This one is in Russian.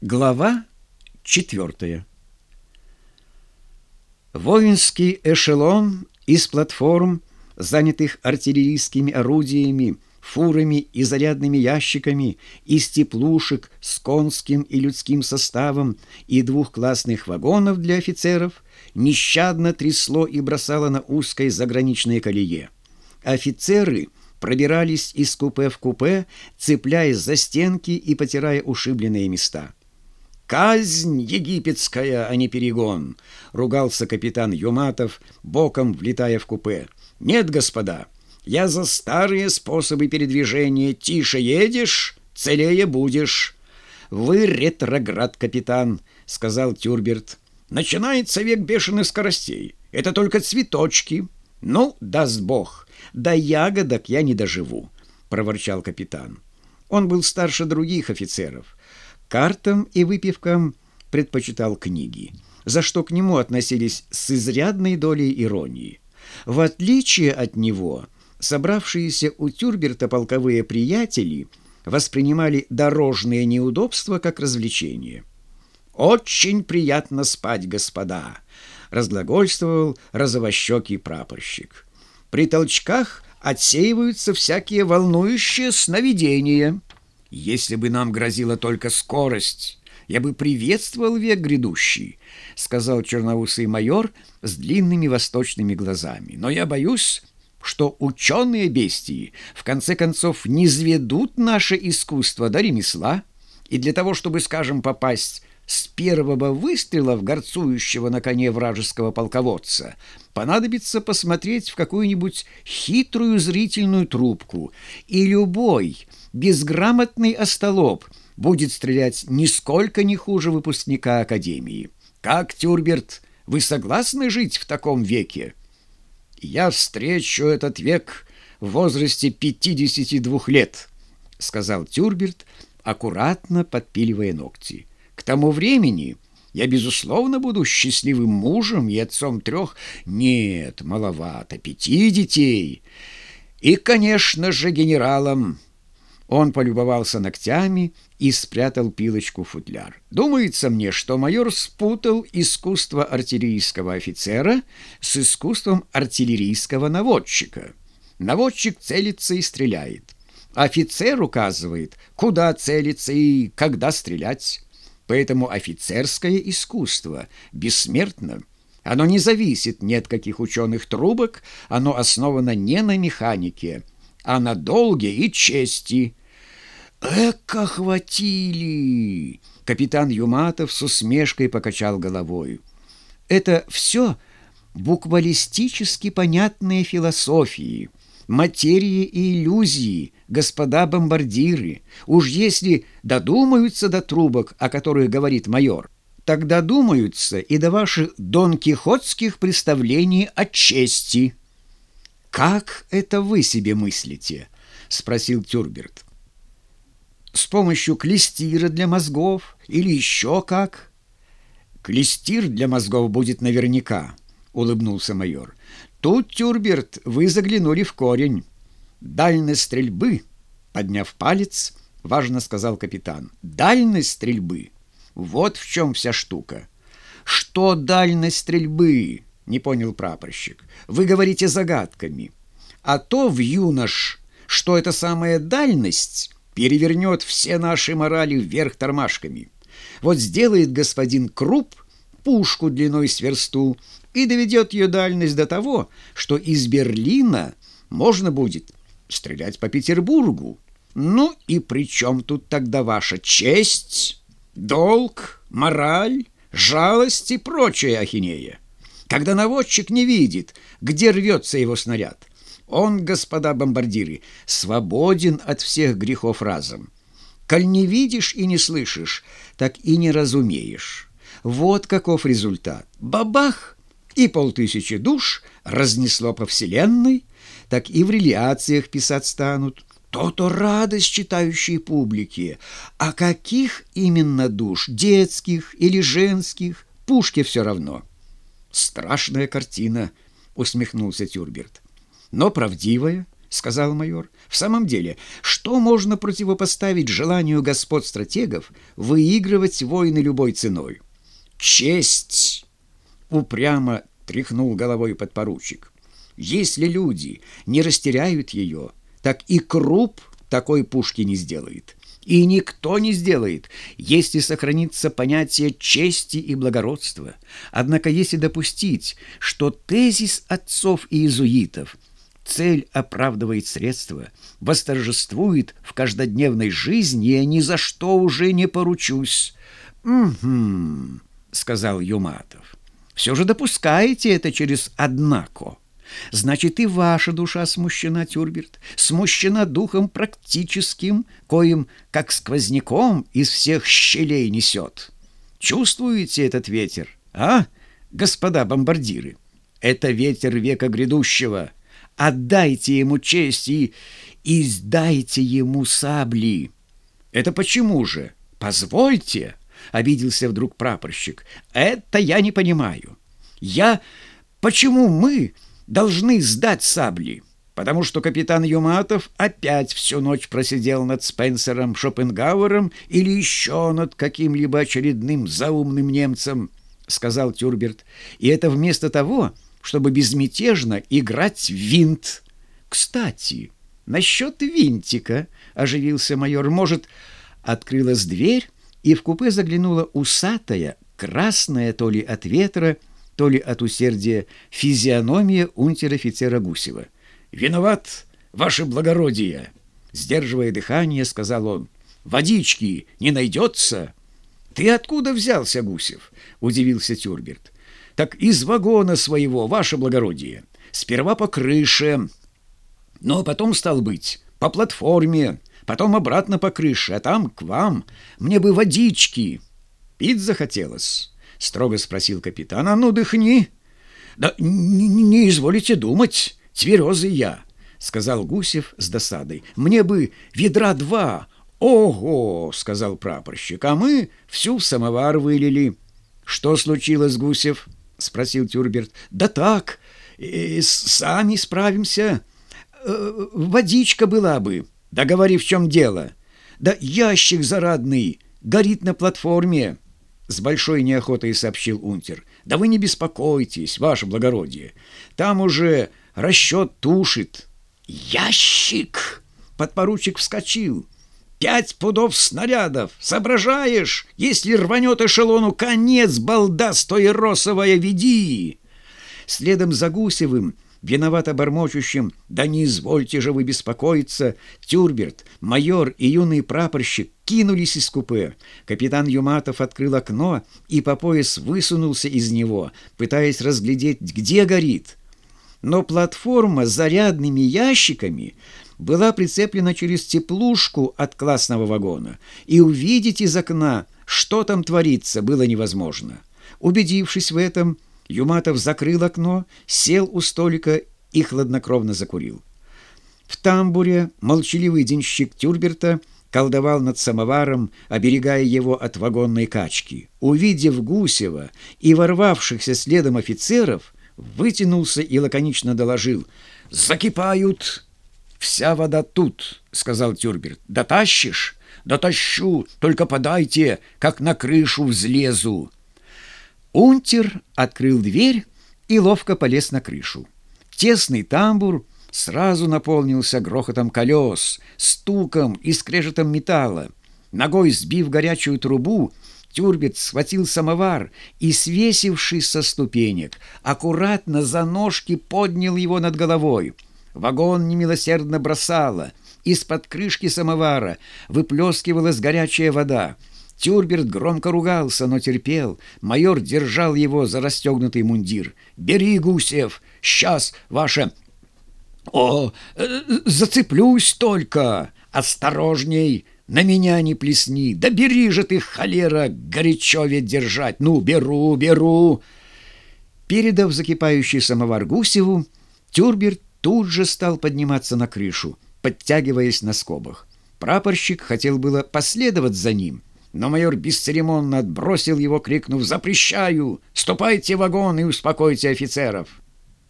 Глава четвертая. Воинский эшелон из платформ, занятых артиллерийскими орудиями, фурами и зарядными ящиками, из теплушек с конским и людским составом и двух классных вагонов для офицеров, нещадно трясло и бросало на узкой заграничной колее. Офицеры пробирались из купе в купе, цепляясь за стенки и потирая ушибленные места. «Казнь египетская, а не перегон!» — ругался капитан Юматов, боком влетая в купе. «Нет, господа, я за старые способы передвижения. Тише едешь, целее будешь». «Вы ретроград, капитан», — сказал Тюрберт. «Начинается век бешеных скоростей. Это только цветочки. Ну, даст бог, до ягодок я не доживу», — проворчал капитан. Он был старше других офицеров — Картам и выпивкам предпочитал книги, за что к нему относились с изрядной долей иронии. В отличие от него, собравшиеся у Тюрберта полковые приятели воспринимали дорожные неудобства как развлечение. «Очень приятно спать, господа!» — разглагольствовал розовощекий прапорщик. «При толчках отсеиваются всякие волнующие сновидения». Если бы нам грозила только скорость, я бы приветствовал век грядущий, — сказал черноусый майор с длинными восточными глазами. Но я боюсь, что ученые бестии в конце концов не зведут наше искусство до ремесла, и для того, чтобы, скажем, попасть с первого выстрела в горцующего на коне вражеского полководца понадобится посмотреть в какую-нибудь хитрую зрительную трубку, и любой безграмотный остолоп будет стрелять нисколько не хуже выпускника Академии. Как, Тюрберт, вы согласны жить в таком веке? Я встречу этот век в возрасте 52 лет, сказал Тюрберт, аккуратно подпиливая ногти. К тому времени я, безусловно, буду счастливым мужем и отцом трех, нет, маловато, пяти детей. И, конечно же, генералом. Он полюбовался ногтями и спрятал пилочку в футляр. Думается мне, что майор спутал искусство артиллерийского офицера с искусством артиллерийского наводчика. Наводчик целится и стреляет. Офицер указывает, куда целиться и когда стрелять. Поэтому офицерское искусство бессмертно. Оно не зависит ни от каких ученых трубок, оно основано не на механике, а на долге и чести. «Эка хватили!» Капитан Юматов с усмешкой покачал головой. «Это все буквалистически понятные философии» материи и иллюзии, господа бомбардиры. Уж если додумаются до трубок, о которых говорит майор, тогда думаются и до ваших донкихотских представлений о чести». «Как это вы себе мыслите?» — спросил Тюрберт. «С помощью клестира для мозгов или еще как?» «Клестир для мозгов будет наверняка», — улыбнулся майор. Тут, Тюрберт, вы заглянули в корень. Дальность стрельбы, подняв палец, важно сказал капитан. Дальность стрельбы. Вот в чем вся штука. Что дальность стрельбы? Не понял прапорщик. Вы говорите загадками. А то в юнош, что эта самая дальность перевернет все наши морали вверх тормашками. Вот сделает господин Круп пушку длиной с версту и доведет ее дальность до того, что из Берлина можно будет стрелять по Петербургу. Ну и при чем тут тогда ваша честь, долг, мораль, жалость и прочая ахинея? Когда наводчик не видит, где рвется его снаряд, он, господа бомбардиры, свободен от всех грехов разом. Коль не видишь и не слышишь, так и не разумеешь. Вот каков результат. Бабах! И полтысячи душ разнесло по вселенной, так и в реляциях писать станут. То-то радость читающей публике. А каких именно душ, детских или женских, пушке все равно. Страшная картина, усмехнулся Тюрберт. Но правдивая, сказал майор. «В самом деле, что можно противопоставить желанию господ стратегов выигрывать войны любой ценой?» «Честь!» — упрямо тряхнул головой подпоручик. «Если люди не растеряют ее, так и круп такой пушки не сделает. И никто не сделает, если сохранится понятие чести и благородства. Однако если допустить, что тезис отцов и иезуитов цель оправдывает средства, восторжествует в каждодневной жизни, я ни за что уже не поручусь. «Угу», — сказал Юматов. «Все же допускаете это через «однако». Значит, и ваша душа смущена, Тюрберт, смущена духом практическим, коим, как сквозняком, из всех щелей несет. Чувствуете этот ветер, а, господа бомбардиры? Это ветер века грядущего. Отдайте ему честь и, и сдайте ему сабли. Это почему же? Позвольте, — обиделся вдруг прапорщик. Это я не понимаю. Я... Почему мы должны сдать сабли, потому что капитан Юматов опять всю ночь просидел над Спенсером Шопенгауэром или еще над каким-либо очередным заумным немцем, сказал Тюрберт. И это вместо того, чтобы безмятежно играть в винт. Кстати, насчет винтика, оживился майор, может, открылась дверь, и в купе заглянула усатая, красная то ли от ветра, то ли от усердия физиономия унтер-офицера Гусева. «Виноват, ваше благородие!» Сдерживая дыхание, сказал он. «Водички не найдется?» «Ты откуда взялся, Гусев?» — удивился Тюрберт. «Так из вагона своего, ваше благородие. Сперва по крыше, но потом, стал быть, по платформе, потом обратно по крыше, а там к вам. Мне бы водички. Пить захотелось». — строго спросил капитан. «А ну, дыхни!» «Да не, не изволите думать, тверезый я», — сказал Гусев с досадой. «Мне бы ведра два». «Ого!» — сказал прапорщик. «А мы всю самовар вылили». «Что случилось, Гусев?» — спросил Тюрберт. «Да так, э, сами справимся. Э, водичка была бы. Да говори, в чем дело. Да ящик зарадный горит на платформе». С большой неохотой сообщил унтер. «Да вы не беспокойтесь, ваше благородие. Там уже расчет тушит». «Ящик!» Подпоручик вскочил. «Пять пудов снарядов! Соображаешь? Если рванет эшелону, конец, балда стоеросовая, веди!» Следом за Гусевым виновато бормочущим «Да не извольте же вы беспокоиться!» Тюрберт, майор и юный прапорщик кинулись из купе. Капитан Юматов открыл окно и по пояс высунулся из него, пытаясь разглядеть, где горит. Но платформа с зарядными ящиками была прицеплена через теплушку от классного вагона, и увидеть из окна, что там творится, было невозможно. Убедившись в этом, Юматов закрыл окно, сел у столика и хладнокровно закурил. В тамбуре молчаливый денщик Тюрберта колдовал над самоваром, оберегая его от вагонной качки. Увидев Гусева и ворвавшихся следом офицеров, вытянулся и лаконично доложил. «Закипают! Вся вода тут!» — сказал Тюрберт. «Дотащишь?» «Дотащу! Только подайте, как на крышу взлезу!» Унтер открыл дверь и ловко полез на крышу. Тесный тамбур сразу наполнился грохотом колес, стуком и скрежетом металла. Ногой сбив горячую трубу, Тюрбет схватил самовар и, свесившись со ступенек, аккуратно за ножки поднял его над головой. Вагон немилосердно бросало. Из-под крышки самовара выплескивалась горячая вода. Тюрберт громко ругался, но терпел. Майор держал его за расстегнутый мундир. «Бери, Гусев! Сейчас, ваше...» «О, э, зацеплюсь только! Осторожней! На меня не плесни! Да бери же ты, холера, горячо ведь держать! Ну, беру, беру!» Передав закипающий самовар Гусеву, Тюрберт тут же стал подниматься на крышу, подтягиваясь на скобах. Прапорщик хотел было последовать за ним — но майор бесцеремонно отбросил его, крикнув «Запрещаю! Ступайте в вагон и успокойте офицеров!»